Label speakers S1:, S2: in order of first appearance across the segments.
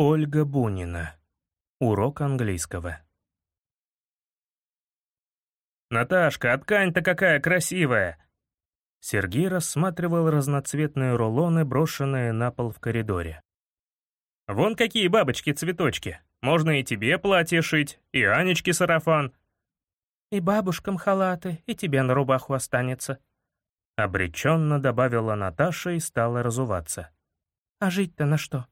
S1: Ольга Бунина. Урок английского.
S2: «Наташка, а ткань-то какая красивая!»
S1: Сергей рассматривал разноцветные рулоны, брошенные на пол в коридоре.
S2: «Вон какие бабочки-цветочки! Можно и тебе платье шить, и Анечке сарафан!»
S3: «И бабушкам халаты, и тебе на рубаху останется», —
S1: обреченно добавила Наташа и стала разуваться.
S3: «А жить-то на что?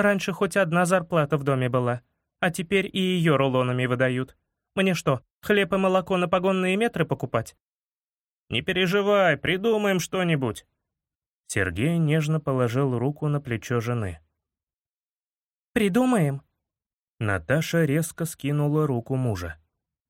S3: Раньше хоть одна зарплата в доме была, а теперь и ее рулонами выдают. Мне что, хлеб и молоко на погонные метры покупать?»
S2: «Не переживай, придумаем что-нибудь».
S1: Сергей нежно положил руку на плечо жены.
S3: «Придумаем?»
S1: Наташа резко скинула руку мужа.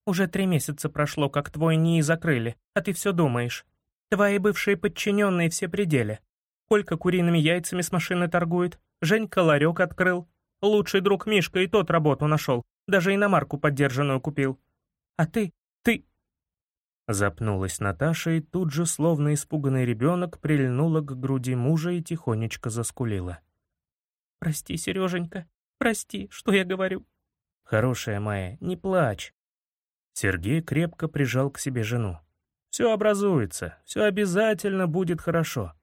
S3: «Уже три месяца прошло, как твой НИИ закрыли, а ты все думаешь. Твои бывшие подчиненные все пределе. Колька куриными яйцами с машины торгует, Женька ларек открыл, лучший друг Мишка и тот работу нашел, даже иномарку поддержанную купил. А ты, ты...»
S1: Запнулась Наташа и тут же, словно испуганный ребенок, прильнула к груди мужа и тихонечко заскулила.
S3: «Прости, Сереженька, прости, что я говорю?»
S1: «Хорошая моя, не плачь». Сергей крепко прижал к себе жену. «Все образуется, все обязательно будет хорошо».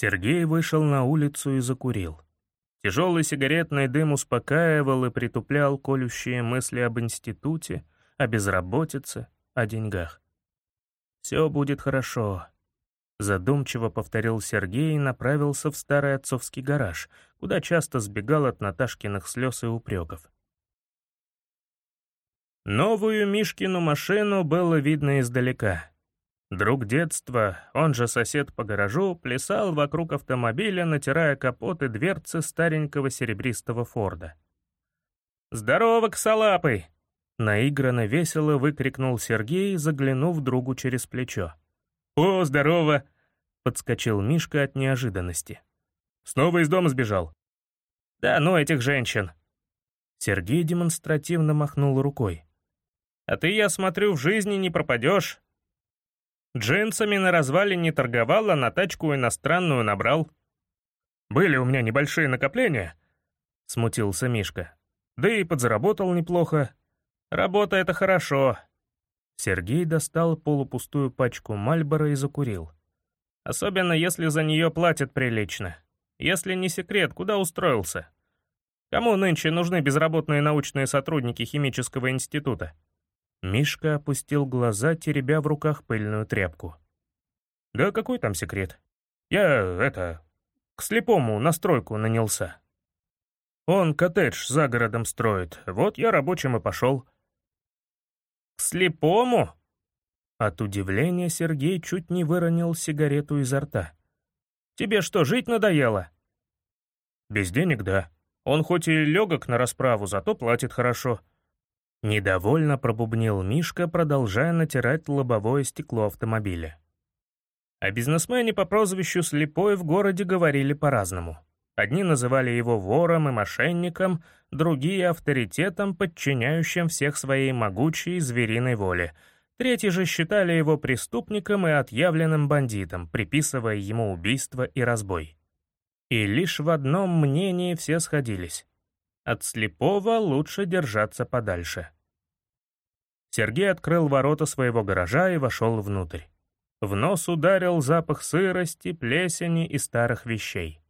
S1: Сергей вышел на улицу и закурил. Тяжелый сигаретный дым успокаивал и притуплял колющие мысли об институте, о безработице, о деньгах. «Все будет хорошо», — задумчиво повторил Сергей и направился в старый отцовский гараж, куда часто сбегал от Наташкиных слез и упреков. Новую Мишкину машину было видно издалека. Друг детства, он же сосед по гаражу, плясал вокруг автомобиля, натирая капот и дверцы старенького серебристого Форда.
S2: «Здорово, косолапый!»
S1: Наигранно весело выкрикнул Сергей, заглянув другу через плечо.
S2: «О, здорово!»
S1: — подскочил Мишка от неожиданности.
S2: «Снова из дома сбежал?»
S1: «Да ну этих женщин!» Сергей демонстративно махнул рукой.
S2: «А ты, я смотрю, в жизни не пропадешь. Джинсами на развале не торговал, а на тачку иностранную набрал».
S1: «Были у меня небольшие накопления», — смутился Мишка. «Да и подзаработал неплохо.
S2: Работа — это хорошо».
S1: Сергей достал полупустую пачку Мальбора и закурил.
S2: «Особенно, если за нее платят прилично. Если не секрет, куда устроился? Кому нынче нужны безработные научные сотрудники химического института?»
S1: Мишка опустил глаза, теребя в руках пыльную тряпку.
S2: «Да какой там секрет? Я, это, к слепому на стройку нанялся. Он коттедж за городом строит, вот я рабочим и пошел».
S3: «К слепому?»
S1: От удивления Сергей чуть не выронил сигарету изо рта.
S2: «Тебе что, жить надоело?»
S1: «Без денег, да.
S2: Он хоть и легок на расправу, зато платит хорошо».
S1: Недовольно пробубнил Мишка, продолжая натирать лобовое стекло автомобиля.
S2: О бизнесмене по прозвищу Слепой в городе говорили по-разному. Одни называли его вором и мошенником, другие — авторитетом, подчиняющим всех своей могучей звериной воле. Третьи же считали его преступником и отъявленным бандитом, приписывая ему убийство и разбой. И лишь в одном мнении все сходились. От слепого лучше держаться подальше. Сергей открыл ворота своего гаража и вошел внутрь. В нос ударил запах сырости, плесени и старых вещей.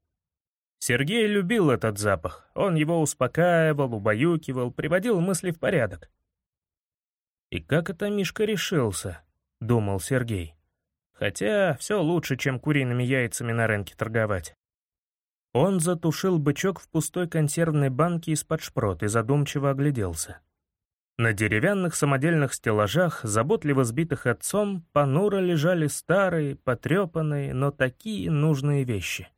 S2: Сергей любил этот запах, он его успокаивал, убаюкивал, приводил мысли в порядок. «И как это Мишка решился?» — думал Сергей. «Хотя все лучше, чем куриными яйцами на рынке торговать». Он затушил бычок в пустой консервной банке из-под шпрот и задумчиво огляделся. На деревянных самодельных стеллажах, заботливо сбитых отцом, понуро лежали старые, потрепанные, но такие нужные вещи.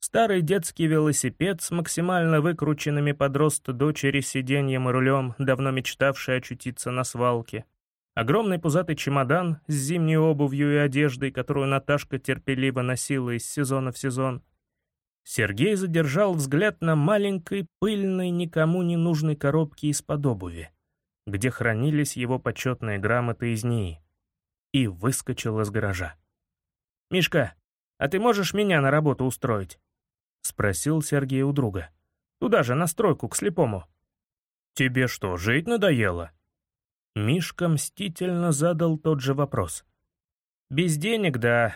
S2: Старый детский велосипед с максимально выкрученными под рост дочери сиденьем и рулем, давно мечтавший очутиться на свалке. Огромный пузатый чемодан с зимней обувью и одеждой, которую Наташка терпеливо носила из сезона в сезон. Сергей задержал взгляд на маленькой, пыльной, никому не нужной коробке из-под обуви где хранились его почетные грамоты из НИИ, и выскочил из гаража. «Мишка, а ты можешь меня на работу устроить?»
S1: — спросил Сергей у друга. «Туда же, на стройку, к слепому». «Тебе что, жить надоело?» Мишка мстительно задал тот же вопрос. «Без денег, да».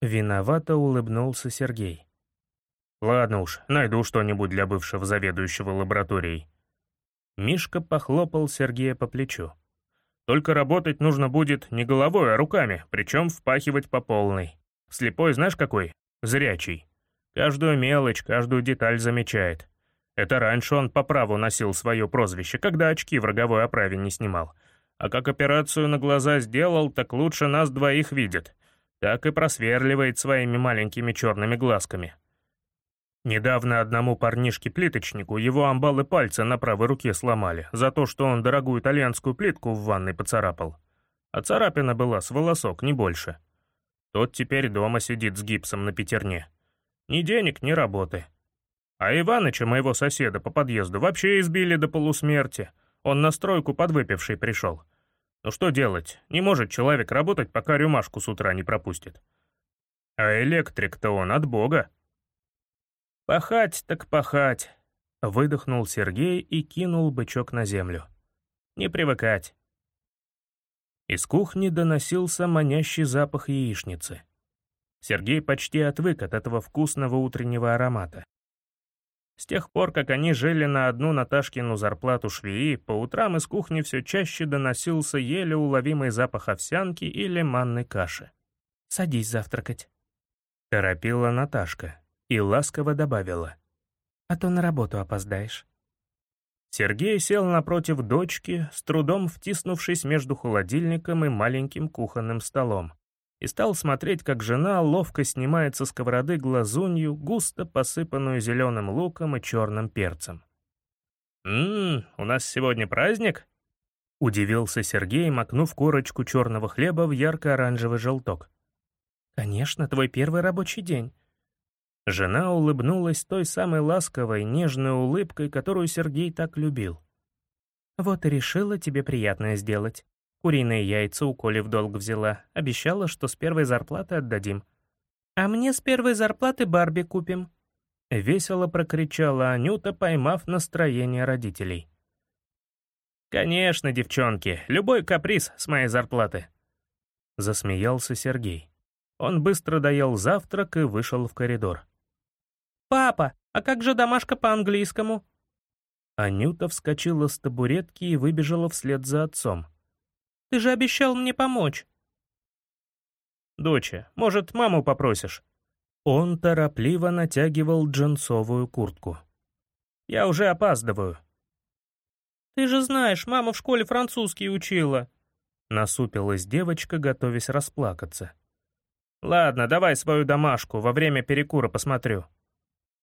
S1: Виновато улыбнулся Сергей. «Ладно уж, найду что-нибудь для бывшего заведующего лабораторией». Мишка похлопал Сергея по плечу. «Только работать нужно будет не головой, а руками, причем впахивать по полной. Слепой знаешь какой? Зрячий. Каждую мелочь, каждую деталь замечает. Это раньше он по праву носил свое прозвище, когда очки в роговой оправе не снимал. А как операцию на глаза сделал, так лучше нас двоих видит. Так и просверливает своими маленькими черными глазками. Недавно одному парнишке-плиточнику его амбалы пальца на правой руке сломали за то, что он дорогую итальянскую плитку в ванной поцарапал. А царапина была с волосок, не больше. Тот теперь дома сидит с гипсом на пятерне. Ни денег, ни работы. А Иваныча, моего соседа по подъезду, вообще избили до полусмерти. Он на стройку подвыпивший пришел. Ну что делать? Не может человек работать, пока рюмашку с утра не пропустит. А электрик-то он от бога. «Пахать так пахать», — выдохнул Сергей и кинул бычок на землю. «Не привыкать». Из кухни доносился манящий запах яичницы. Сергей почти отвык от этого вкусного утреннего аромата. С тех пор, как они жили на одну Наташкину зарплату швеи, по утрам из кухни все чаще доносился еле уловимый запах овсянки или манной каши. «Садись завтракать», — торопила Наташка и ласково добавила. «А то на работу опоздаешь». Сергей сел напротив дочки, с трудом втиснувшись между холодильником и маленьким кухонным столом и стал смотреть, как жена ловко снимает со сковороды глазунью, густо посыпанную зеленым луком и черным перцем. «Ммм, у нас сегодня праздник?» — удивился Сергей, макнув корочку черного хлеба в ярко-оранжевый желток. «Конечно, твой первый рабочий день». Жена улыбнулась той самой ласковой, нежной улыбкой, которую Сергей так любил. «Вот и решила тебе приятное сделать. Куриные яйца у Коли в долг взяла. Обещала, что с первой зарплаты отдадим. «А мне с первой зарплаты Барби купим», — весело прокричала Анюта, поймав настроение родителей. «Конечно, девчонки, любой каприз с моей зарплаты», — засмеялся Сергей. Он быстро доел завтрак и вышел в коридор. «Папа, а как же домашка по-английскому?» Анюта вскочила с табуретки и выбежала вслед за отцом. Ты же обещал мне помочь». «Доча, может, маму попросишь?» Он торопливо натягивал джинсовую куртку. «Я уже опаздываю». «Ты же знаешь, мама в школе французский учила», — насупилась девочка, готовясь расплакаться. «Ладно, давай свою домашку, во время перекура посмотрю».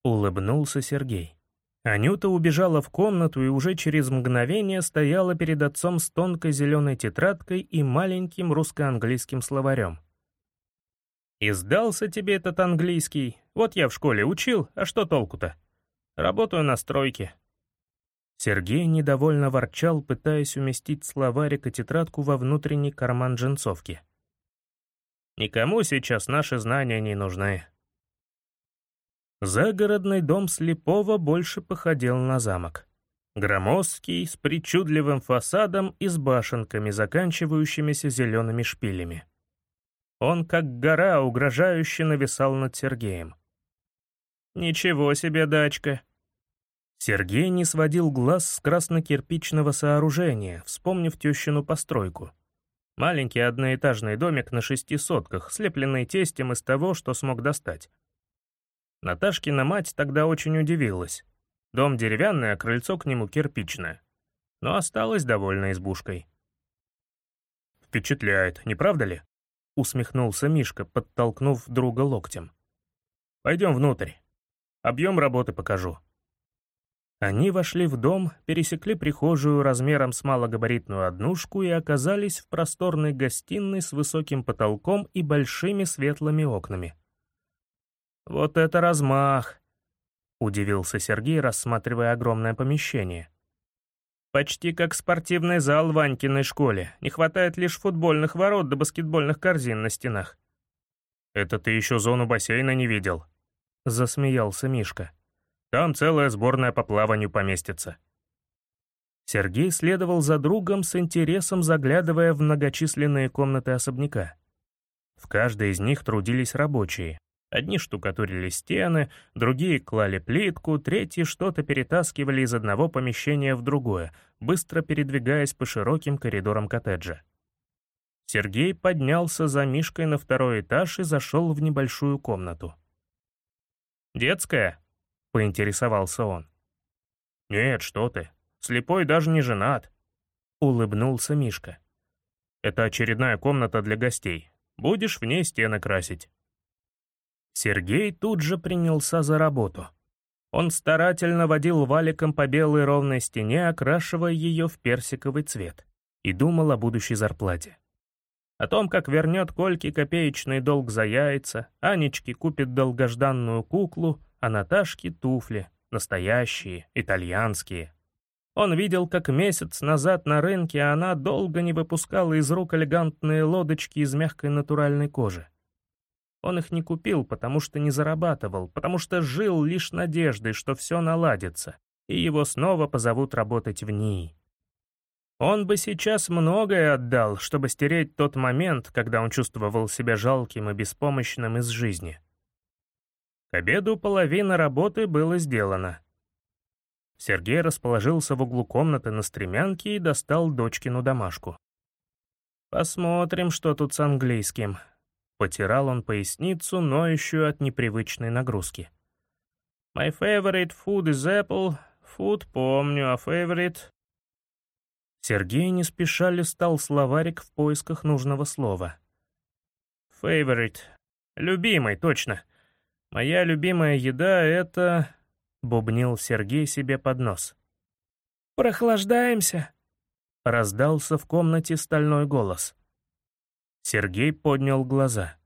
S1: Улыбнулся Сергей. Анюта убежала в комнату и уже через мгновение стояла перед отцом с тонкой зеленой тетрадкой и маленьким русско-английским словарем. «И сдался тебе этот английский. Вот я в школе учил, а что толку-то? Работаю на стройке». Сергей недовольно ворчал, пытаясь уместить словарик и тетрадку во внутренний карман джинсовки. «Никому сейчас наши знания не нужны. Загородный дом слепого больше походил на замок. Громоздкий, с причудливым фасадом и с башенками, заканчивающимися зелеными шпилями. Он, как гора, угрожающе нависал над Сергеем. «Ничего себе дачка!» Сергей не сводил глаз с краснокирпичного сооружения, вспомнив тещину постройку. Маленький одноэтажный домик на шести сотках, слепленный тестем из того, что смог достать. Наташкина мать тогда очень удивилась. Дом деревянный, а крыльцо к нему кирпичное. Но осталась довольна избушкой. «Впечатляет, не правда ли?» — усмехнулся Мишка, подтолкнув друга локтем. «Пойдем внутрь. Объем работы покажу». Они вошли в дом, пересекли прихожую размером с малогабаритную однушку и оказались в просторной гостиной с высоким потолком и большими светлыми окнами. «Вот это размах!» — удивился Сергей, рассматривая огромное помещение. «Почти как спортивный зал в Анькиной школе. Не хватает лишь футбольных ворот да баскетбольных корзин на стенах». «Это ты еще зону бассейна не видел?» — засмеялся Мишка. «Там целая сборная по плаванию поместится». Сергей следовал за другом с интересом, заглядывая в многочисленные комнаты особняка. В каждой из них трудились рабочие. Одни штукатурили стены, другие клали плитку, третьи что-то перетаскивали из одного помещения в другое, быстро передвигаясь по широким коридорам коттеджа. Сергей поднялся за Мишкой на второй этаж и зашел в небольшую комнату. «Детская?» — поинтересовался он. «Нет, что ты, слепой даже не женат», — улыбнулся Мишка. «Это очередная комната для гостей. Будешь в ней стены красить». Сергей тут же принялся за работу. Он старательно водил валиком по белой ровной стене, окрашивая ее в персиковый цвет, и думал о будущей зарплате. О том, как вернет Кольке копеечный долг за яйца, Анечке купит долгожданную куклу, а Наташке — туфли, настоящие, итальянские. Он видел, как месяц назад на рынке она долго не выпускала из рук элегантные лодочки из мягкой натуральной кожи. Он их не купил, потому что не зарабатывал, потому что жил лишь надеждой, что все наладится, и его снова позовут работать в ней. Он бы сейчас многое отдал, чтобы стереть тот момент, когда он чувствовал себя жалким и беспомощным из жизни. К обеду половина работы было сделана. Сергей расположился в углу комнаты на стремянке и достал дочкину домашку. «Посмотрим, что тут с английским», Потирал он поясницу, ноющую от непривычной нагрузки. «My favorite food is apple. Food помню, а favorite...» Сергей не спеша листал словарик в поисках нужного слова. «Favorite. Любимый, точно. Моя любимая еда — это...» — бубнил Сергей себе под нос.
S3: «Прохлаждаемся?»
S1: — раздался в комнате стальной голос. Сергей поднял глаза.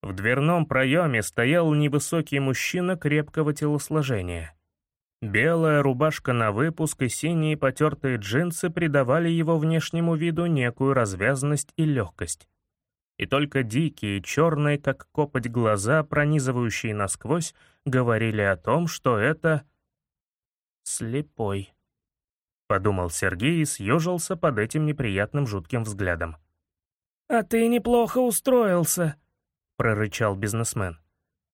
S1: В дверном проеме стоял невысокий мужчина крепкого телосложения. Белая рубашка на выпуск и синие потертые джинсы придавали его внешнему виду некую развязность и легкость. И только дикие, черные, как копоть глаза, пронизывающие насквозь, говорили о том, что это... «слепой», — подумал Сергей и съежился под этим неприятным жутким взглядом.
S3: «А ты неплохо устроился», — прорычал бизнесмен.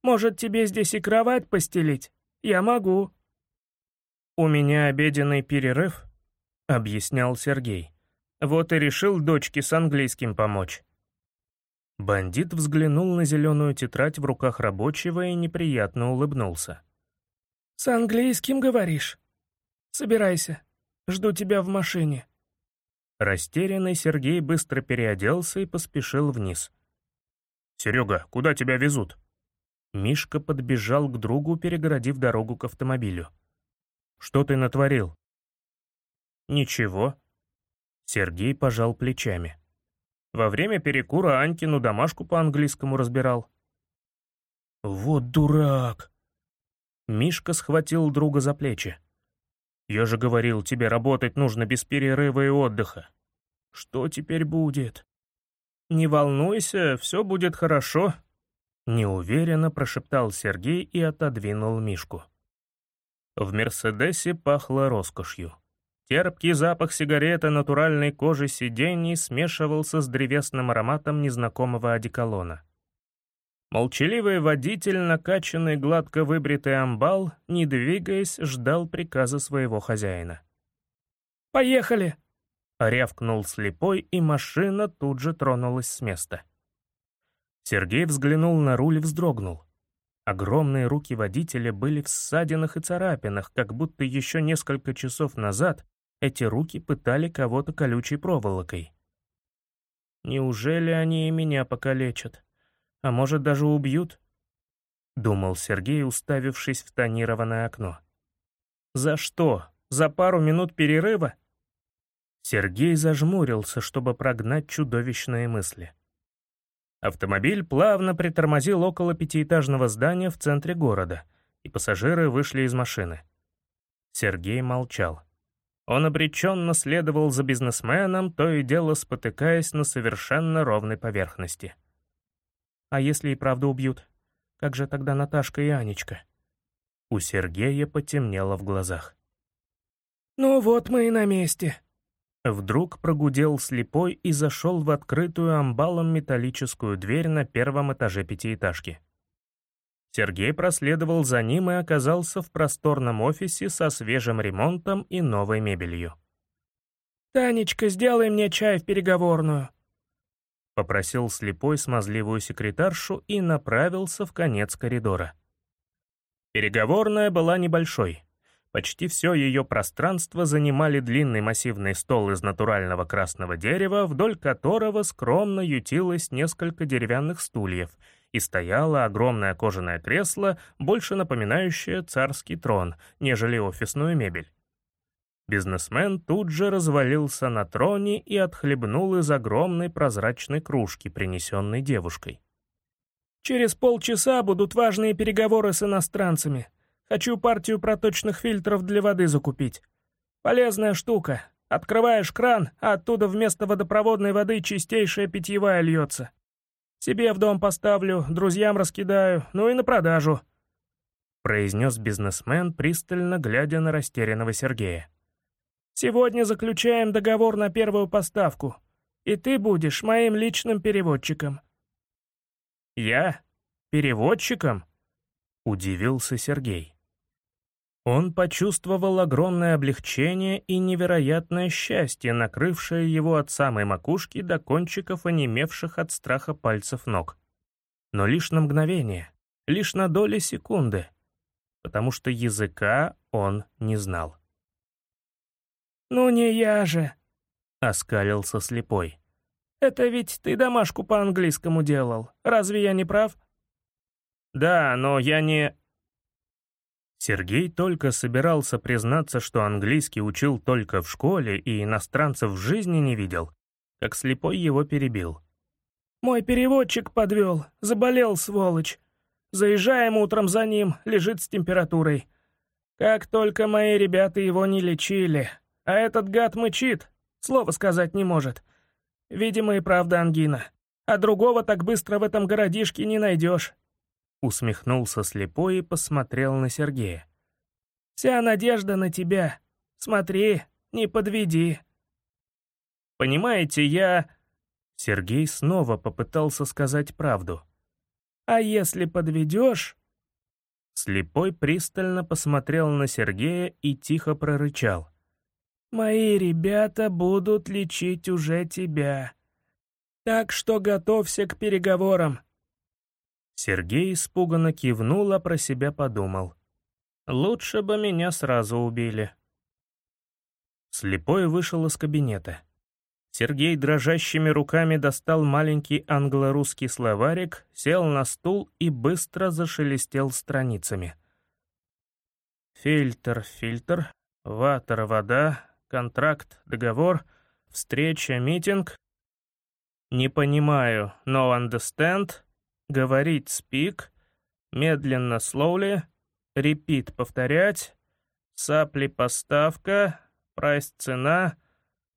S3: «Может, тебе здесь и кровать постелить? Я могу».
S1: «У меня обеденный перерыв», — объяснял Сергей. «Вот и решил дочке с английским помочь». Бандит взглянул на зеленую тетрадь в руках рабочего и неприятно улыбнулся.
S3: «С английским, говоришь? Собирайся, жду тебя в машине».
S1: Растерянный Сергей быстро переоделся и поспешил вниз. «Серега, куда тебя везут?» Мишка подбежал к другу, перегородив дорогу к автомобилю. «Что ты натворил?» «Ничего». Сергей пожал плечами. Во время перекура Анькину домашку по-английскому разбирал. «Вот дурак!» Мишка схватил друга за плечи. Я же говорил, тебе работать нужно без перерыва и отдыха. Что теперь будет? Не волнуйся, все будет хорошо. Неуверенно прошептал Сергей и отодвинул Мишку. В «Мерседесе» пахло роскошью. Терпкий запах сигареты натуральной кожи сидений смешивался с древесным ароматом незнакомого одеколона. Молчаливый водитель, накачанный гладко выбритый амбал, не двигаясь, ждал приказа своего хозяина.
S3: «Поехали!»
S1: — рявкнул слепой, и машина тут же тронулась с места. Сергей взглянул на руль и вздрогнул. Огромные руки водителя были в ссадинах и царапинах, как будто еще несколько часов назад эти руки пытали кого-то колючей проволокой. «Неужели они и меня покалечат?» А может, даже убьют?» — думал Сергей, уставившись в тонированное окно. «За что? За пару минут перерыва?» Сергей зажмурился, чтобы прогнать чудовищные мысли. Автомобиль плавно притормозил около пятиэтажного здания в центре города, и пассажиры вышли из машины. Сергей молчал. Он обреченно следовал за бизнесменом, то и дело спотыкаясь на совершенно ровной поверхности. А если и правда убьют?
S3: Как же тогда Наташка и Анечка?»
S1: У Сергея потемнело в глазах.
S2: «Ну вот мы и на месте»,
S1: Вдруг прогудел слепой и зашел в открытую амбалом металлическую дверь на первом этаже пятиэтажки. Сергей проследовал за ним и оказался в просторном офисе со свежим ремонтом и новой мебелью.
S2: «Танечка, сделай мне чай в переговорную», —
S1: попросил слепой смазливую секретаршу и направился в конец коридора. Переговорная была небольшой. Почти все ее пространство занимали длинный массивный стол из натурального красного дерева, вдоль которого скромно ютилось несколько деревянных стульев, и стояло огромное кожаное кресло, больше напоминающее царский трон, нежели офисную мебель. Бизнесмен тут же развалился на троне и отхлебнул из огромной прозрачной кружки, принесенной девушкой.
S2: «Через полчаса будут важные переговоры с иностранцами», Хочу партию проточных фильтров для воды закупить. Полезная штука. Открываешь кран, а оттуда вместо водопроводной воды чистейшая питьевая льется. Себе в дом поставлю, друзьям раскидаю, ну и на продажу», — произнес бизнесмен, пристально глядя на растерянного Сергея. «Сегодня заключаем договор на первую поставку, и ты будешь моим личным переводчиком».
S1: «Я? Переводчиком?» — удивился Сергей. Он почувствовал огромное облегчение и невероятное счастье, накрывшее его от самой макушки до кончиков онемевших от страха пальцев ног. Но лишь на мгновение, лишь на доли секунды, потому что языка он не знал.
S2: «Ну не я же», —
S1: оскалился слепой.
S2: «Это ведь ты домашку по-английскому делал. Разве я не прав?»
S1: «Да, но я не...» Сергей только собирался признаться, что английский учил только в школе и иностранцев в жизни не видел, как слепой его перебил.
S2: «Мой переводчик подвел, заболел, сволочь. Заезжаем утром за ним, лежит с температурой. Как только мои ребята его не лечили, а этот гад мычит, слова сказать не может. Видимо, и правда ангина. А другого так быстро в этом городишке не найдешь.
S1: Усмехнулся слепой и посмотрел на Сергея.
S2: «Вся надежда на тебя. Смотри, не подведи».
S1: «Понимаете, я...» Сергей снова попытался сказать правду.
S2: «А если подведешь...»
S1: Слепой пристально посмотрел на Сергея и тихо прорычал.
S2: «Мои ребята будут лечить уже тебя. Так что готовься к переговорам.
S1: Сергей испуганно кивнул, а про себя подумал. «Лучше бы меня сразу убили». Слепой вышел из кабинета. Сергей дрожащими руками достал маленький англо-русский словарик, сел на стул и быстро зашелестел страницами. Фильтр, фильтр, ватер, вода, контракт, договор, встреча, митинг. Не понимаю, no understand, говорить speak, медленно slowly, repeat повторять, сапли поставка, price цена,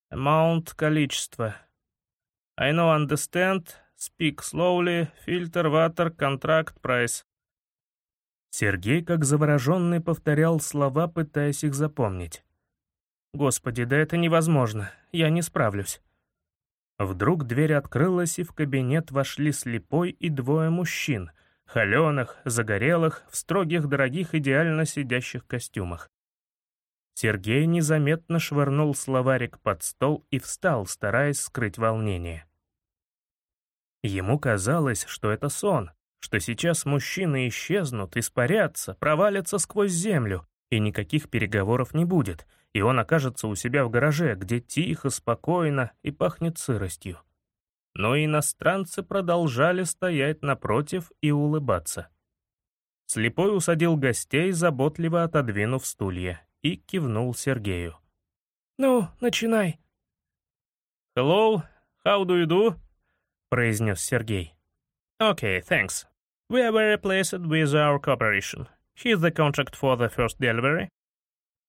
S1: amount количество. I know understand, speak slowly, filter water, contract price. Сергей, как завороженный, повторял слова, пытаясь их запомнить. «Господи, да это невозможно, я не справлюсь». Вдруг дверь открылась, и в кабинет вошли слепой и двое мужчин, холеных, загорелых, в строгих, дорогих, идеально сидящих костюмах. Сергей незаметно швырнул словарик под стол и встал, стараясь скрыть волнение. Ему казалось, что это сон, что сейчас мужчины исчезнут, испарятся, провалятся сквозь землю, и никаких переговоров не будет, и он окажется у себя в гараже, где тихо, спокойно и пахнет сыростью. Но иностранцы продолжали стоять напротив и улыбаться. Слепой усадил гостей, заботливо отодвинув стулья, и кивнул Сергею.
S2: «Ну, начинай».
S1: «Hello, how do you do?» — произнес Сергей. «Okay, thanks. We are very pleased with our cooperation. Here's the contract for the first delivery.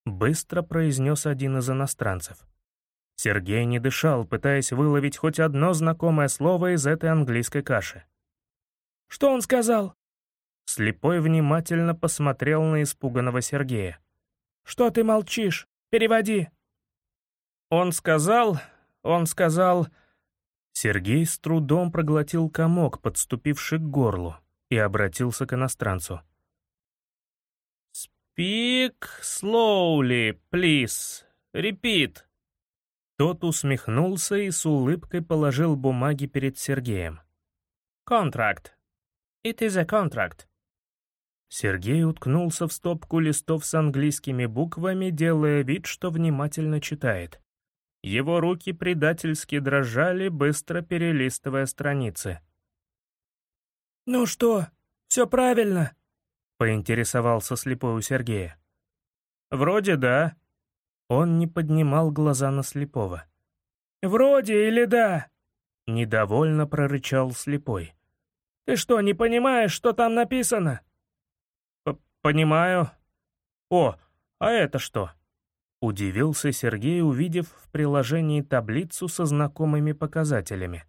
S1: Быстро произнес один из иностранцев. Сергей не дышал, пытаясь выловить хоть одно знакомое слово из этой английской каши.
S2: «Что он сказал?»
S1: Слепой внимательно посмотрел на испуганного Сергея.
S2: «Что ты молчишь? Переводи!»
S1: Он сказал... Он сказал... Сергей с трудом проглотил комок, подступивший к горлу, и обратился к иностранцу. «Speak slowly, please. Repeat». Тот усмехнулся и с улыбкой положил бумаги перед Сергеем. «Контракт. It is a contract». Сергей уткнулся в стопку листов с английскими буквами, делая вид, что внимательно читает. Его руки предательски дрожали, быстро перелистывая страницы.
S2: «Ну что, все правильно?»
S1: — поинтересовался слепой у Сергея. «Вроде да». Он не поднимал глаза на слепого.
S2: «Вроде или да?»
S1: — недовольно прорычал слепой.
S2: «Ты что, не понимаешь, что там написано?»
S1: П «Понимаю. О, а это что?» Удивился Сергей, увидев в приложении таблицу со знакомыми показателями.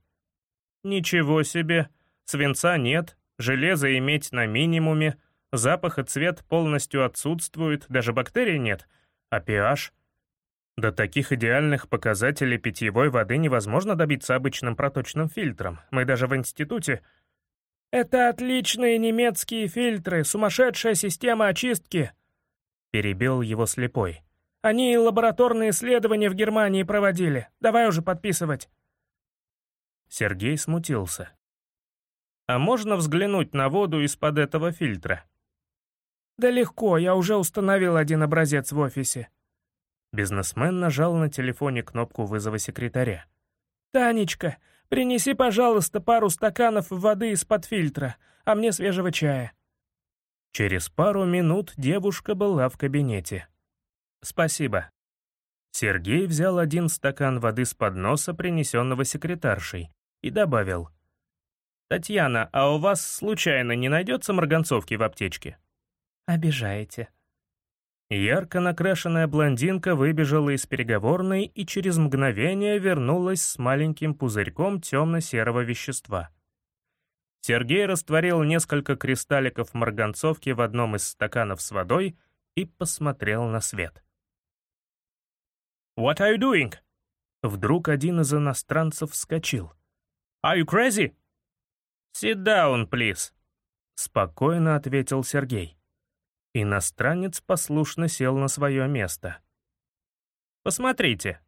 S1: «Ничего себе! Свинца нет, железа иметь на минимуме, запах и цвет полностью отсутствуют, даже бактерий нет, а pH? До таких идеальных показателей питьевой воды невозможно добиться обычным проточным фильтром. Мы даже в институте...
S2: «Это отличные немецкие фильтры, сумасшедшая система очистки!»
S1: Перебил его слепой.
S2: Они и лабораторные исследования в Германии проводили. Давай уже подписывать».
S1: Сергей смутился. «А можно взглянуть на воду из-под этого фильтра?»
S2: «Да легко, я уже установил один образец в офисе».
S1: Бизнесмен нажал на телефоне кнопку вызова секретаря.
S2: «Танечка, принеси, пожалуйста, пару стаканов воды из-под фильтра, а мне свежего чая».
S1: Через пару минут девушка была в кабинете. «Спасибо». Сергей взял один стакан воды с подноса, принесенного секретаршей, и добавил. «Татьяна, а у вас случайно не найдется марганцовки в аптечке?»
S3: «Обижаете».
S1: Ярко накрашенная блондинка выбежала из переговорной и через мгновение вернулась с маленьким пузырьком темно-серого вещества. Сергей растворил несколько кристалликов марганцовки в одном из стаканов с водой и посмотрел на свет.
S2: «What are you doing?»
S1: Вдруг один из иностранцев вскочил.
S2: «Are you crazy?»
S1: «Sit down, please», — спокойно ответил Сергей. Иностранец послушно сел на свое место. «Посмотрите».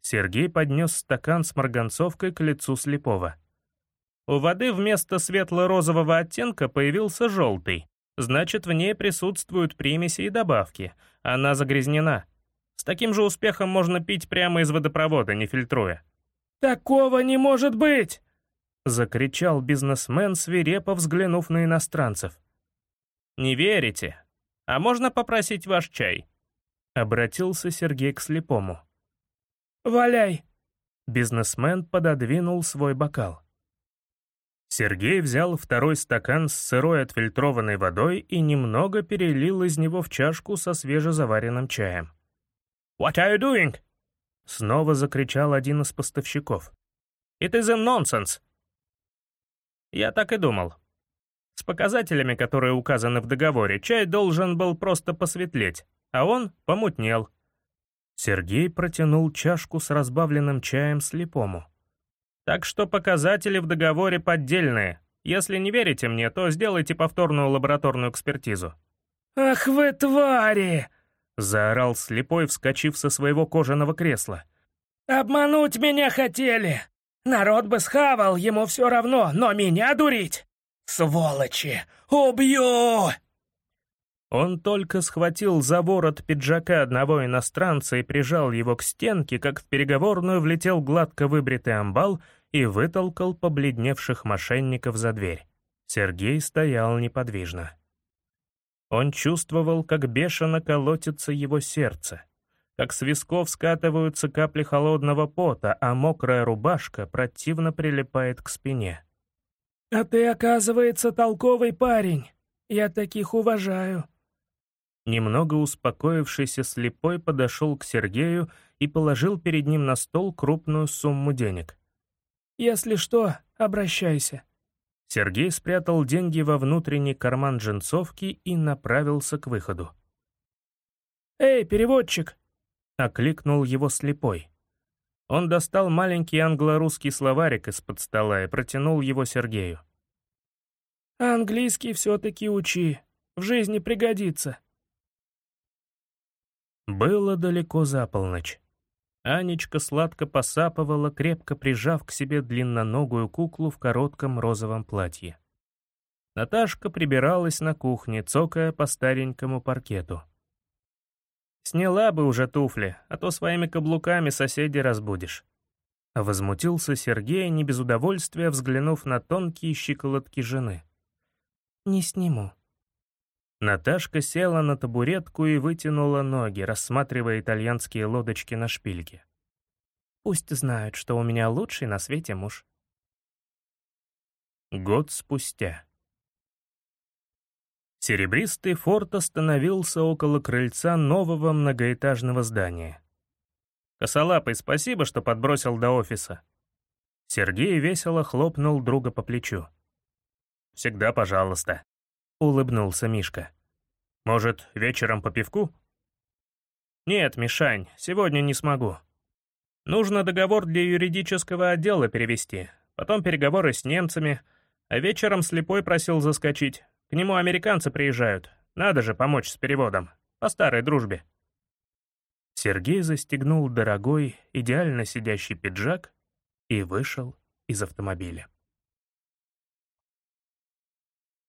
S1: Сергей поднес стакан с марганцовкой к лицу слепого. У воды вместо светло-розового оттенка появился желтый. Значит, в ней присутствуют примеси и добавки. Она загрязнена. С таким же успехом можно пить прямо из водопровода, не фильтруя.
S2: «Такого не может быть!»
S1: — закричал бизнесмен, свирепо взглянув на иностранцев. «Не верите? А можно попросить ваш чай?» — обратился Сергей к слепому.
S2: «Валяй!»
S1: Бизнесмен пододвинул свой бокал. Сергей взял второй стакан с сырой отфильтрованной водой и немного перелил из него в чашку со свежезаваренным чаем.
S2: «What are you doing?»
S1: Снова закричал один из поставщиков. «It is a nonsense!» Я так и думал. С показателями, которые указаны в договоре, чай должен был просто посветлеть, а он помутнел. Сергей протянул чашку с разбавленным чаем слепому. Так что показатели в договоре поддельные. Если не верите мне, то сделайте повторную лабораторную экспертизу.
S2: «Ах вы твари!»
S1: — заорал слепой, вскочив со своего кожаного кресла.
S2: «Обмануть меня хотели! Народ бы схавал, ему все равно, но меня дурить! Сволочи! Убью!»
S1: Он только схватил за ворот пиджака одного иностранца и прижал его к стенке, как в переговорную влетел гладко выбритый амбал и вытолкал побледневших мошенников за дверь. Сергей стоял неподвижно. Он чувствовал, как бешено колотится его сердце, как с висков скатываются капли холодного пота, а мокрая рубашка противно прилипает к спине.
S2: «А ты, оказывается, толковый парень. Я таких уважаю».
S1: Немного успокоившийся слепой подошел к Сергею и положил перед ним на стол крупную сумму денег.
S2: «Если что, обращайся».
S1: Сергей спрятал деньги во внутренний карман джинсовки и направился к выходу.
S3: «Эй, переводчик!»
S1: — окликнул его слепой. Он достал маленький англо-русский словарик из-под стола и протянул его Сергею.
S3: «Английский все-таки учи, в жизни пригодится».
S1: Было далеко за полночь. Анечка сладко посапывала, крепко прижав к себе длинноногую куклу в коротком розовом платье. Наташка прибиралась на кухне, цокая по старенькому паркету.
S2: «Сняла бы уже туфли, а то своими каблуками соседей разбудишь».
S1: Возмутился Сергей, не без удовольствия взглянув на тонкие щиколотки жены.
S3: «Не сниму»,
S1: Наташка села на табуретку и вытянула ноги, рассматривая итальянские лодочки на шпильке.
S3: «Пусть знают, что у меня лучший на свете муж».
S1: Год спустя. Серебристый форт остановился около крыльца нового многоэтажного здания.
S2: «Косолапый, спасибо, что подбросил до офиса».
S1: Сергей весело хлопнул друга по плечу.
S2: «Всегда пожалуйста»
S1: улыбнулся Мишка. «Может, вечером по пивку?»
S2: «Нет, Мишань, сегодня не смогу. Нужно договор для юридического отдела перевести, потом переговоры с немцами, а вечером слепой просил заскочить. К нему американцы приезжают. Надо же помочь с переводом. По старой дружбе».
S1: Сергей застегнул дорогой, идеально сидящий пиджак и вышел из автомобиля.